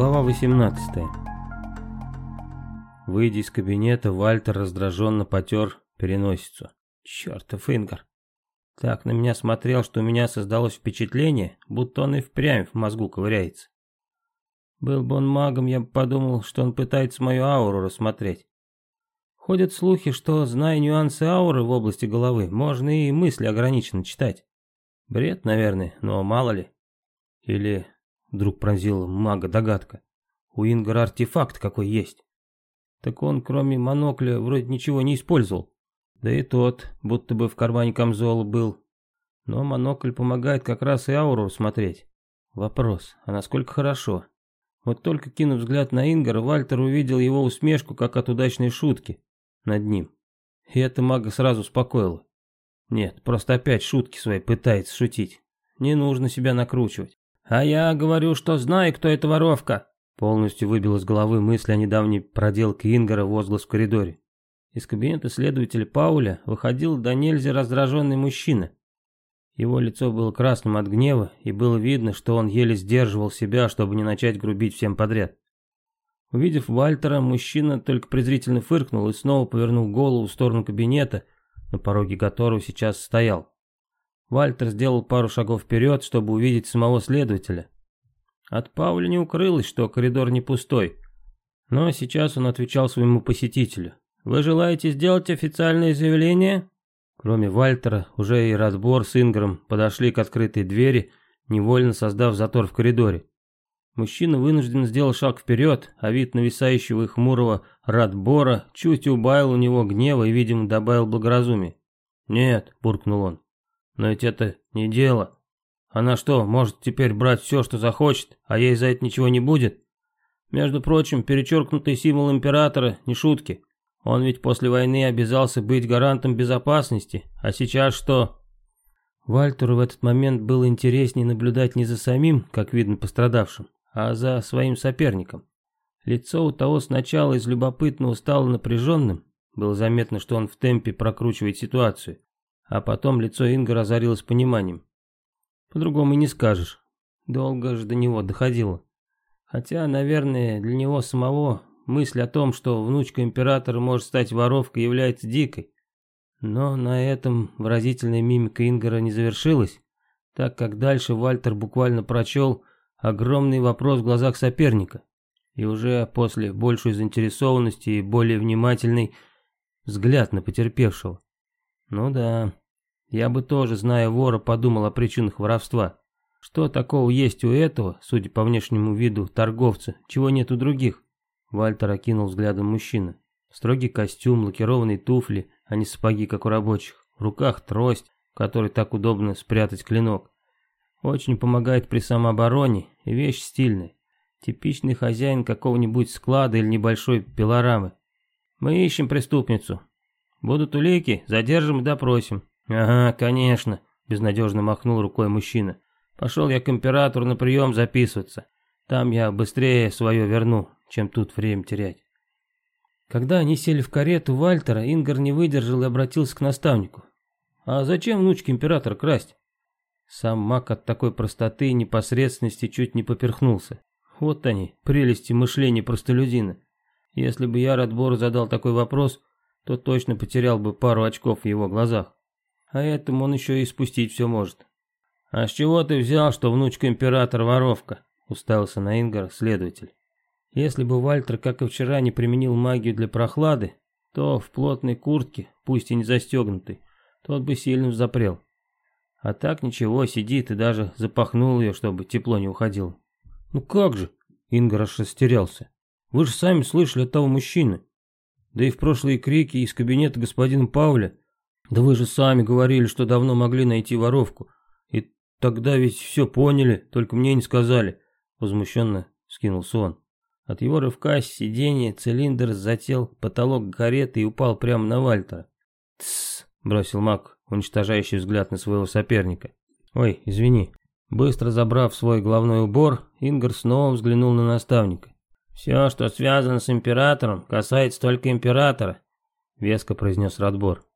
Глава 18 Выйдя из кабинета, Вальтер раздраженно потер переносицу. Чертов Ингар. Так на меня смотрел, что у меня создалось впечатление, будто он и впрямь в мозгу ковыряется. Был бы он магом, я бы подумал, что он пытается мою ауру рассмотреть. Ходят слухи, что, зная нюансы ауры в области головы, можно и мысли ограниченно читать. Бред, наверное, но мало ли. Или Вдруг пронзила мага догадка. У Ингара артефакт какой есть. Так он, кроме монокля, вроде ничего не использовал. Да и тот, будто бы в кармане камзола был. Но монокль помогает как раз и ауру смотреть. Вопрос, а насколько хорошо? Вот только кинув взгляд на Ингара, Вальтер увидел его усмешку, как от удачной шутки, над ним. И это мага сразу успокоило. Нет, просто опять шутки свои пытается шутить. Не нужно себя накручивать. «А я говорю, что знаю, кто эта воровка!» Полностью выбил из головы мысль о недавней проделке Ингара возглас в коридоре. Из кабинета следователя Пауля выходил до нельзя раздраженный мужчина. Его лицо было красным от гнева, и было видно, что он еле сдерживал себя, чтобы не начать грубить всем подряд. Увидев Вальтера, мужчина только презрительно фыркнул и снова повернул голову в сторону кабинета, на пороге которого сейчас стоял. Вальтер сделал пару шагов вперед, чтобы увидеть самого следователя. От Пауля не укрылось, что коридор не пустой. Но сейчас он отвечал своему посетителю. «Вы желаете сделать официальное заявление?» Кроме Вальтера, уже и Радбор с Ингром подошли к открытой двери, невольно создав затор в коридоре. Мужчина вынужден сделал шаг вперед, а вид нависающего и хмурого Радбора чуть убавил у него гнева и, видимо, добавил благоразумия. «Нет», — буркнул он, но ведь это не дело. Она что, может теперь брать все, что захочет, а ей за это ничего не будет? Между прочим, перечеркнутый символ императора не шутки. Он ведь после войны обязался быть гарантом безопасности, а сейчас что? Вальтеру в этот момент было интереснее наблюдать не за самим, как видно пострадавшим, а за своим соперником. Лицо у того сначала из любопытного стало напряженным, было заметно, что он в темпе прокручивает ситуацию, а потом лицо Инга разорилось пониманием. По-другому и не скажешь. Долго же до него доходило. Хотя, наверное, для него самого мысль о том, что внучка императора может стать воровкой, является дикой. Но на этом выразительная мимика Ингара не завершилась, так как дальше Вальтер буквально прочел огромный вопрос в глазах соперника. И уже после большей заинтересованности и более внимательный взгляд на потерпевшего. Ну да, я бы тоже, зная вора, подумал о причинах воровства. Что такого есть у этого, судя по внешнему виду, торговца, чего нет у других? Вальтер окинул взглядом мужчины. Строгий костюм, лакированные туфли, а не сапоги, как у рабочих. В руках трость, в которой так удобно спрятать клинок. Очень помогает при самообороне и вещь стильная. Типичный хозяин какого-нибудь склада или небольшой пилорамы. Мы ищем преступницу. Будут улики, задержим и допросим. «Ага, конечно», — безнадежно махнул рукой мужчина. «Пошел я к императору на прием записываться. Там я быстрее свое верну, чем тут время терять». Когда они сели в карету Вальтера, Ингар не выдержал и обратился к наставнику. «А зачем внучке императора красть?» Сам маг от такой простоты и непосредственности чуть не поперхнулся. Вот они, прелести мышления простолюдина. Если бы я Радбору задал такой вопрос, то точно потерял бы пару очков в его глазах а этому он еще и спустить все может. «А с чего ты взял, что внучка императора воровка?» — уставился на Ингар следователь. Если бы Вальтер, как и вчера, не применил магию для прохлады, то в плотной куртке, пусть и не застегнутой, тот бы сильно запрел. А так ничего, сидит и даже запахнул ее, чтобы тепло не уходило. «Ну как же?» — Ингар растерялся. «Вы же сами слышали от того мужчины. Да и в прошлые крики из кабинета господина Пауля да вы же сами говорили, что давно могли найти воровку. И тогда ведь все поняли, только мне не сказали. Возмущенно скинулся он. От его рывка с сиденья цилиндр зател потолок кареты и упал прямо на Вальтера. «Тссс», — бросил маг, уничтожающий взгляд на своего соперника. «Ой, извини». Быстро забрав свой головной убор, Ингар снова взглянул на наставника. «Все, что связано с императором, касается только императора», — веско произнес Радбор.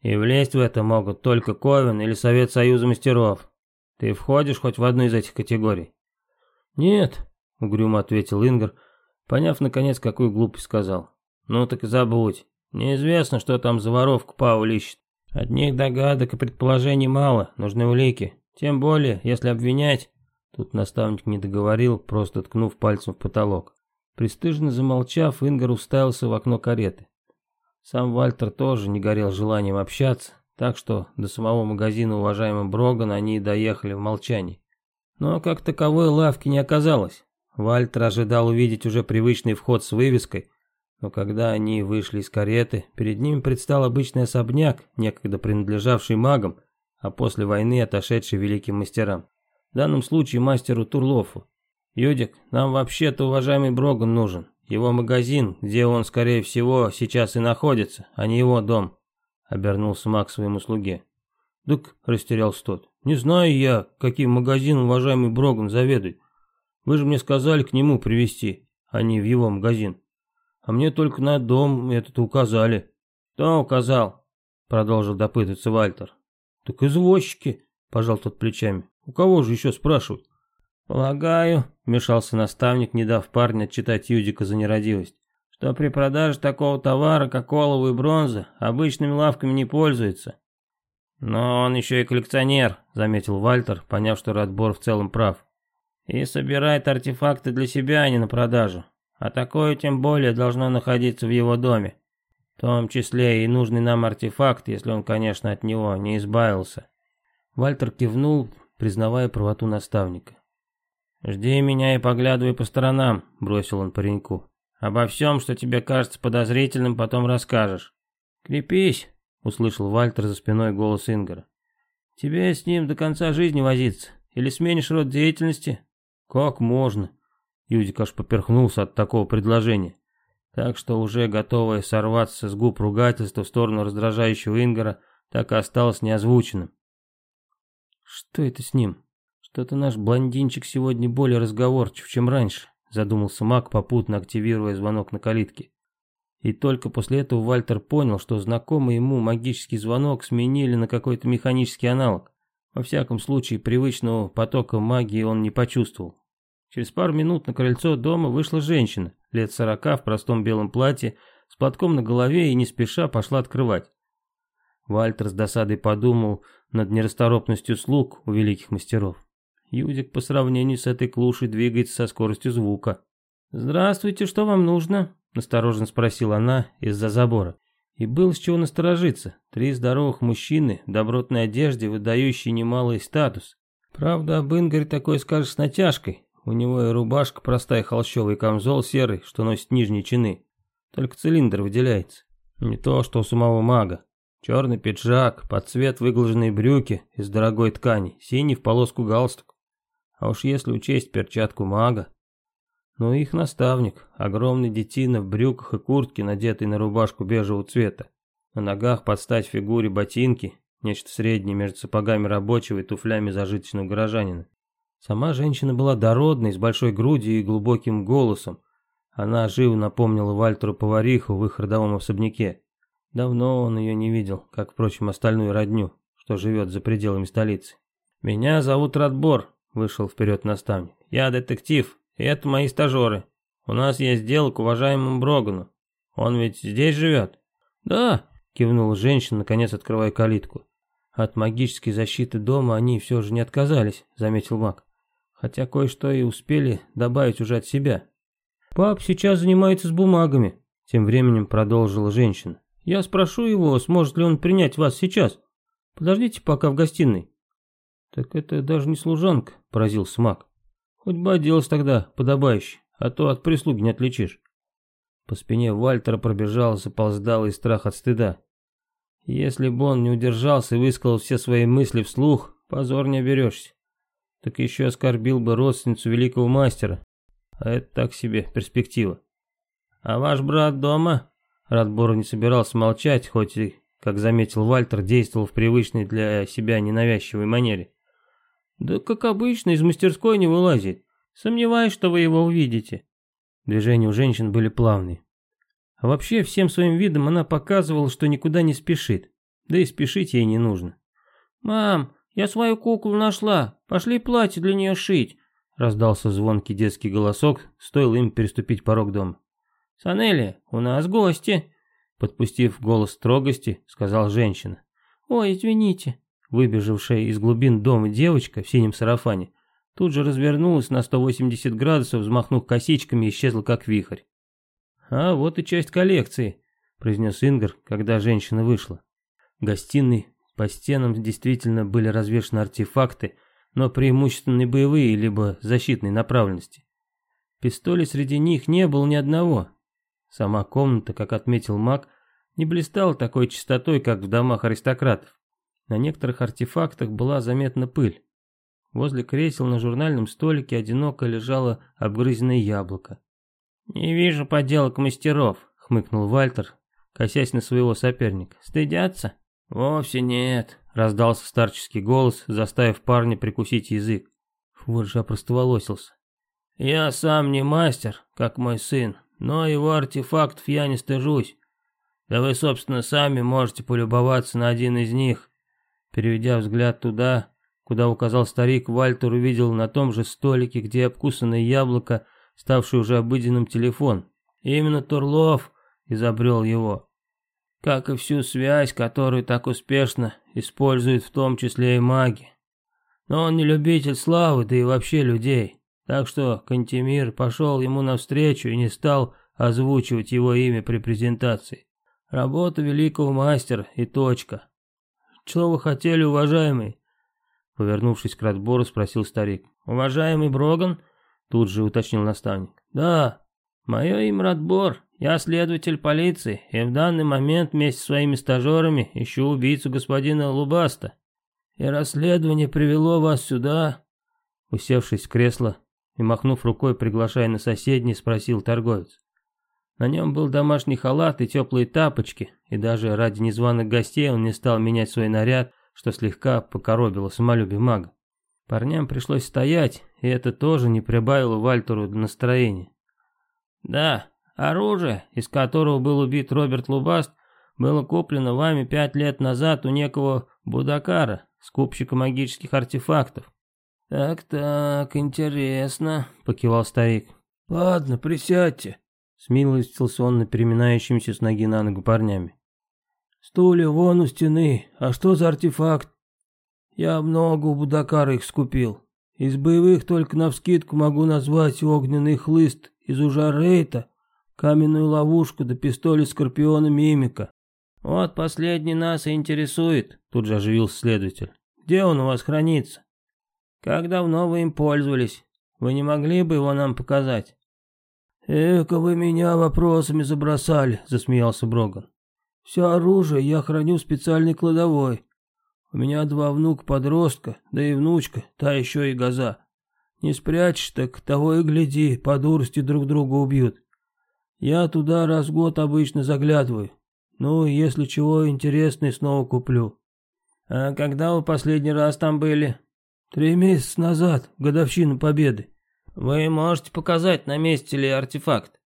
И влезть в это могут только Ковен или Совет Союза Мастеров. Ты входишь хоть в одну из этих категорий? Нет, — угрюмо ответил Ингар, поняв, наконец, какую глупость сказал. «Ну так и забудь. Неизвестно, что там за воровку Пауль ищет. Одних догадок и предположений мало, нужны улики. Тем более, если обвинять...» Тут наставник не договорил, просто ткнув пальцем в потолок. Престыжно замолчав, Ингар уставился в окно кареты. Сам Вальтер тоже не горел желанием общаться, так что до самого магазина уважаемого Брогана они доехали в молчании. Но как таковой лавки не оказалось. Вальтер ожидал увидеть уже привычный вход с вывеской, но когда они вышли из кареты, перед ними предстал обычный особняк, некогда принадлежавший магам, а после войны отошедший великим мастерам. В данном случае мастеру Турлофу. «Юдик, нам вообще-то уважаемый Броган нужен. Его магазин, где он, скорее всего, сейчас и находится, а не его дом», — обернулся Мак своему слуге. «Дык», — растерялся тот, — «не знаю я, каким магазином уважаемый Броган заведует. Вы же мне сказали к нему привезти, а не в его магазин. А мне только на дом этот указали». «Кто указал?» — продолжил допытываться Вальтер. «Так извозчики», — пожал тот плечами. «У кого же еще спрашивать?» «Полагаю», — вмешался наставник, не дав парню отчитать Юдика за нерадивость, «что при продаже такого товара, как олово и бронза, обычными лавками не пользуется». «Но он еще и коллекционер», — заметил Вальтер, поняв, что Радбор в целом прав. «И собирает артефакты для себя, а не на продажу. А такое тем более должно находиться в его доме. В том числе и нужный нам артефакт, если он, конечно, от него не избавился». Вальтер кивнул, признавая правоту наставника. «Жди меня и поглядывай по сторонам», — бросил он пареньку. «Обо всем, что тебе кажется подозрительным, потом расскажешь». «Крепись», — услышал Вальтер за спиной голос Ингара. «Тебе с ним до конца жизни возиться? Или сменишь род деятельности?» «Как можно?» Юдик аж поперхнулся от такого предложения. Так что уже готовое сорваться с губ ругательства в сторону раздражающего Ингара, так и осталось неозвученным. «Что это с ним?» «Что-то наш блондинчик сегодня более разговорчив, чем раньше», задумался Мак, попутно активируя звонок на калитке. И только после этого Вальтер понял, что знакомый ему магический звонок сменили на какой-то механический аналог. Во всяком случае, привычного потока магии он не почувствовал. Через пару минут на крыльцо дома вышла женщина, лет сорока, в простом белом платье, с платком на голове и не спеша пошла открывать. Вальтер с досадой подумал над нерасторопностью слуг у великих мастеров. Юдик по сравнению с этой клушей двигается со скоростью звука. «Здравствуйте, что вам нужно?» – настороженно спросила она из-за забора. И было с чего насторожиться. Три здоровых мужчины в добротной одежде, выдающие немалый статус. Правда, об Ингаре такое скажешь с натяжкой. У него и рубашка простая холщовый, камзол серый, что носит нижние чины. Только цилиндр выделяется. Не то, что у самого мага. Черный пиджак, под цвет выглаженные брюки из дорогой ткани, синий в полоску галстук. А уж если учесть перчатку мага. Ну их наставник, огромный детина в брюках и куртке, надетый на рубашку бежевого цвета. На ногах под стать фигуре ботинки, нечто среднее между сапогами рабочего и туфлями зажиточного горожанина. Сама женщина была дородной, с большой грудью и глубоким голосом. Она живо напомнила Вальтеру повариху в их родовом особняке. Давно он ее не видел, как, впрочем, остальную родню, что живет за пределами столицы. «Меня зовут Радбор», Вышел вперед наставник. «Я детектив, и это мои стажеры. У нас есть дело к уважаемому Брогану. Он ведь здесь живет?» «Да», — кивнула женщина, наконец открывая калитку. «От магической защиты дома они все же не отказались», — заметил маг. «Хотя кое-что и успели добавить уже от себя». «Пап сейчас занимается с бумагами», — тем временем продолжила женщина. «Я спрошу его, сможет ли он принять вас сейчас. Подождите пока в гостиной». «Так это даже не служанка», — поразился маг. «Хоть бы оделась тогда подобающе, а то от прислуги не отличишь». По спине Вальтера пробежал заполздалый страх от стыда. Если бы он не удержался и высказал все свои мысли вслух, позор не оберешься. Так еще оскорбил бы родственницу великого мастера. А это так себе перспектива. «А ваш брат дома?» Радбор не собирался молчать, хоть и, как заметил Вальтер, действовал в привычной для себя ненавязчивой манере. Да как обычно, из мастерской не вылазит. Сомневаюсь, что вы его увидите. Движения у женщин были плавные. А вообще, всем своим видом она показывала, что никуда не спешит. Да и спешить ей не нужно. «Мам, я свою куклу нашла. Пошли платье для нее шить. раздался звонкий детский голосок, стоило им переступить порог дома. «Санелли, у нас гости!» Подпустив голос строгости, сказал женщина. «Ой, извините!» Выбежавшая из глубин дома девочка в синем сарафане тут же развернулась на 180 градусов, взмахнув косичками и исчезла как вихрь. «А вот и часть коллекции», — произнес Ингар, когда женщина вышла. В гостиной по стенам действительно были развешаны артефакты, но преимущественно боевые либо защитной направленности. Пистолей среди них не было ни одного. Сама комната, как отметил маг, не блистала такой чистотой, как в домах аристократов. На некоторых артефактах была заметна пыль. Возле кресел на журнальном столике одиноко лежало обгрызенное яблоко. «Не вижу подделок мастеров», — хмыкнул Вальтер, косясь на своего соперника. «Стыдятся?» «Вовсе нет», — раздался старческий голос, заставив парня прикусить язык. Вот же опростоволосился. «Я сам не мастер, как мой сын, но его артефактов я не стыжусь. Да вы, собственно, сами можете полюбоваться на один из них». Переведя взгляд туда, куда указал старик, Вальтер увидел на том же столике, где обкусанное яблоко, ставший уже обыденным телефон. Именно Турлов изобрел его как и всю связь, которую так успешно используют в том числе и маги. Но он не любитель славы, да и вообще людей, так что Кантемир пошел ему навстречу и не стал озвучивать его имя при презентации. Работа великого мастера и точка. Что вы хотели, уважаемый? Повернувшись к Радбору, спросил старик. «Уважаемый Броган?» Тут же уточнил наставник. «Да, мое имя Радбор, я следователь полиции, и в данный момент вместе с своими стажерами ищу убийцу господина Лубаста. И расследование привело вас сюда...» Усевшись в кресло и махнув рукой, приглашая на соседний, спросил торговец. На нем был домашний халат и теплые тапочки, и даже ради незваных гостей он не стал менять свой наряд, что слегка покоробило самолюбие мага. Парням пришлось стоять, и это тоже не прибавило Вальтеру настроения. «Да, Оружие, из которого был убит Роберт Лубаст, было куплено вами пять лет назад у некого Будакара, скупщика магических артефактов. «Так-так, интересно», — покивал старик. «Ладно, присядьте», — смилостился он на переминающимся с ноги на ногу парнями. «Стулья вон у стены, а что за артефакт?» «Я много у Будакара их скупил. Из боевых только навскидку могу назвать огненный хлыст из Ужарейта каменную ловушку да пистолет Скорпиона Мимика. Вот последний нас и интересует, тут же оживился следователь. Где он у вас хранится? Как давно вы им пользовались? Вы не могли бы его нам показать? «Эка вы меня вопросами забросали», — засмеялся Броган. «Все оружие я храню в специальной кладовой. У меня два внука-подростка, да и внучка, та еще и газа. Не спрячешь, так того и гляди, по дурости друг друга убьют. Я туда раз в год обычно заглядываю. Ну, если чего интересное, снова куплю. А когда вы последний раз там были? Три месяца назад, годовщину победы. Вы можете показать, на месте ли артефакт?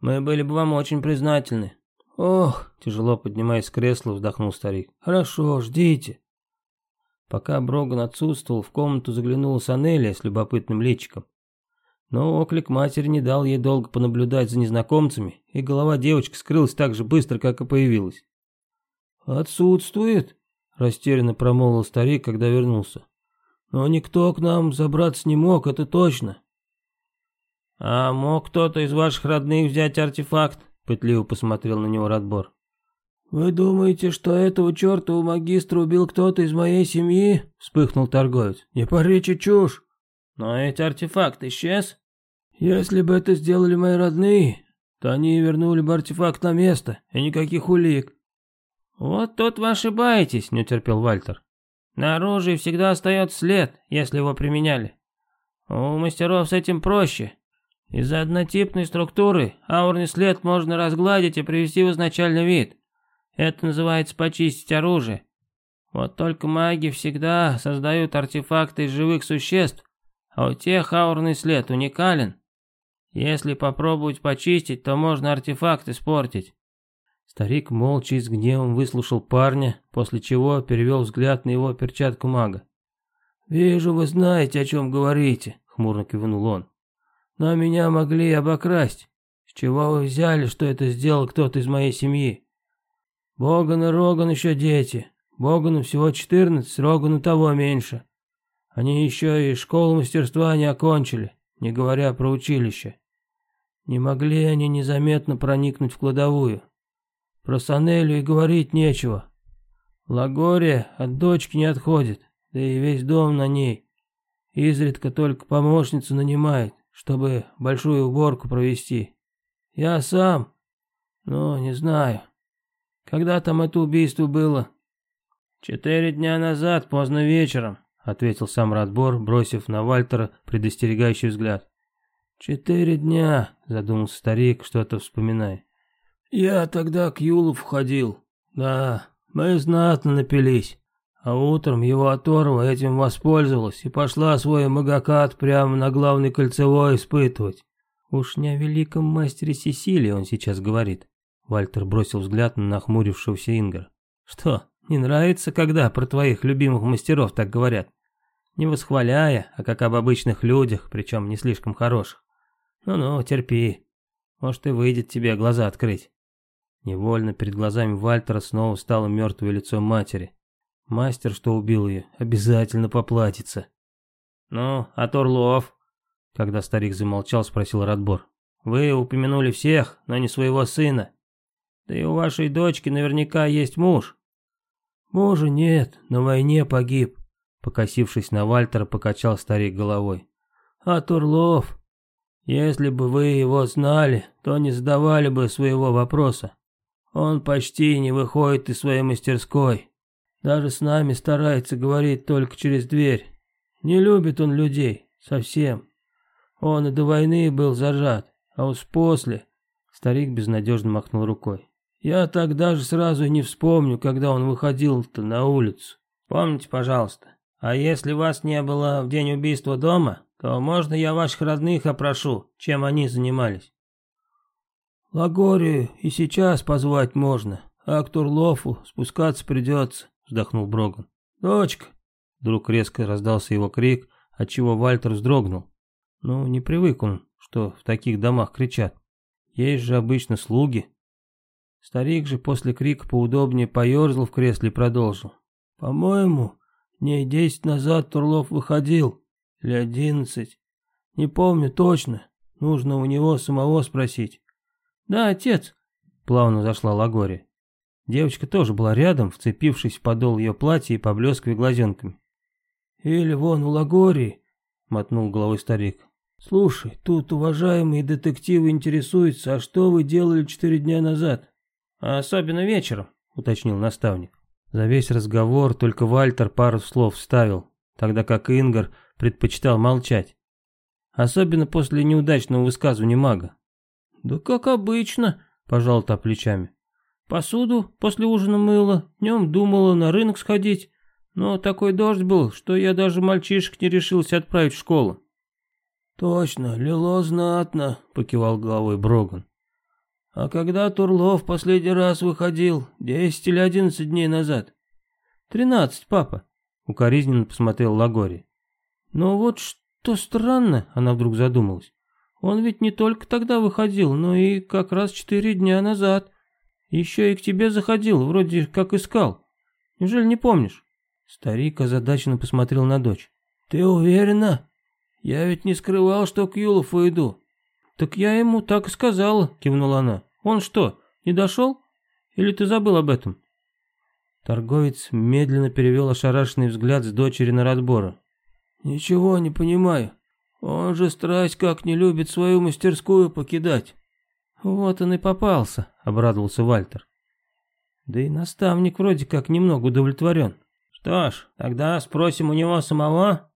Мы были бы вам очень признательны. Ох, тяжело поднимаясь с кресла, вздохнул старик. Хорошо, ждите. Пока Броган отсутствовал, в комнату заглянула Санелия с любопытным личиком. Но оклик матери не дал ей долго понаблюдать за незнакомцами, и голова девочки скрылась так же быстро, как и появилась. «Отсутствует», — растерянно промолвил старик, когда вернулся. «Но никто к нам забраться не мог, это точно». «А мог кто-то из ваших родных взять артефакт?» — пытливо посмотрел на него Радбор. «Вы думаете, что этого чертова магистра убил кто-то из моей семьи?» — вспыхнул торговец. «Не поречи чушь!» «Но ведь артефакт исчез?» Если бы это сделали мои родные, то они вернули бы артефакт на место, и никаких улик. Вот тут вы ошибаетесь, не утерпел Вальтер. На оружии всегда остается след, если его применяли. У мастеров с этим проще. Из-за однотипной структуры аурный след можно разгладить и привести в изначальный вид. Это называется почистить оружие. Вот только маги всегда создают артефакты из живых существ, а у тех аурный след уникален. Если попробовать почистить, то можно артефакт испортить. Старик молча и с гневом выслушал парня, после чего перевел взгляд на его перчатку мага. «Вижу, вы знаете, о чем говорите», — хмурно кивнул он. «Но меня могли обокрасть. С чего вы взяли, что это сделал кто-то из моей семьи? Боган и Роган еще дети. Богану всего четырнадцать, Рогану того меньше. Они еще и школу мастерства не окончили, не говоря про училище. Не могли они незаметно проникнуть в кладовую. Про Санелю и говорить нечего. Лагория от дочки не отходит, да и весь дом на ней. Изредка только помощницу нанимает, чтобы большую уборку провести. Я сам, ну, не знаю. Когда там это убийство было? Четыре дня назад, поздно вечером, ответил сам Радбор, бросив на Вальтера предостерегающий взгляд. «Четыре дня», — задумался старик, что-то вспоминая. «Я тогда к Юлу входил. Да, мы знатно напились. А утром его оторва этим воспользовалась и пошла свой магакат прямо на главный кольцевой испытывать. Уж не о великом мастере Сесилии он сейчас говорит. Вальтер бросил взгляд на нахмурившегося Ингара. Что, не нравится, когда про твоих любимых мастеров так говорят? Не восхваляя, а как об обычных людях, причем не слишком хороших. Ну-ну, терпи. Может и выйдет тебе глаза открыть. Невольно перед глазами Вальтера снова стало мертвое лицо матери. Мастер, что убил ее, обязательно поплатится. «Ну, а Турлов?» Когда старик замолчал, спросил Радбор. «Вы упомянули всех, но не своего сына. Да и у вашей дочки наверняка есть муж». «Мужа нет, на войне погиб», покосившись на Вальтера, покачал старик головой. «А Турлов? Если бы вы его знали, то не задавали бы своего вопроса. Он почти не выходит из своей мастерской. Даже с нами старается говорить только через дверь. Не любит он людей, совсем. Он и до войны был зажат, а уж после... Старик безнадежно махнул рукой. Я так даже сразу не вспомню, когда он выходил-то на улицу. Помните, пожалуйста. А если вас не было в день убийства дома, то можно я ваших родных опрошу, чем они занимались. Лагорию и сейчас позвать можно, а к Турлофу спускаться придется, вздохнул Броган. Дочка! Вдруг резко раздался его крик, отчего Вальтер вздрогнул. Ну, не привык он, что в таких домах кричат. Есть же обычно слуги. Старик же после крика поудобнее поерзал в кресле и продолжил. По-моему, дней десять назад Турлов выходил, или одиннадцать. Не помню точно, нужно у него самого спросить. «Да, отец», — плавно зашла Лагори. Девочка тоже была рядом, вцепившись в подол ее платья и поблескивая глазенками. «Или вон у Лагории», — мотнул головой старик. «Слушай, тут уважаемые детективы интересуются, а что вы делали четыре дня назад?» «А особенно вечером», — уточнил наставник. За весь разговор только Вальтер пару слов вставил, тогда как Ингар предпочитал молчать. Особенно после неудачного высказывания мага. «Да как обычно», — пожал та плечами. «Посуду после ужина мыла, днем думала на рынок сходить, но такой дождь был, что я даже мальчишек не решился отправить в школу». «Точно, лило знатно», — покивал головой Броган. «А когда Турлов последний раз выходил? Десять или одиннадцать дней назад?» «Тринадцать, папа», — укоризненно посмотрел Лагори. «Но вот что странно», — она вдруг задумалась. Он ведь не только тогда выходил, но и как раз четыре дня назад. Еще и к тебе заходил, вроде как искал. Неужели не помнишь?» Старик озадаченно посмотрел на дочь. «Ты уверена? Я ведь не скрывал, что к Юлову иду». «Так я ему так и сказала», — кивнула она. «Он что, не дошел? Или ты забыл об этом?» Торговец медленно перевел ошарашенный взгляд с дочери на разбора. «Ничего не понимаю. Он же страсть как не любит свою мастерскую покидать. Вот он и попался, обрадовался Вальтер. Да и наставник вроде как немного удовлетворен. Что ж, тогда спросим у него самого,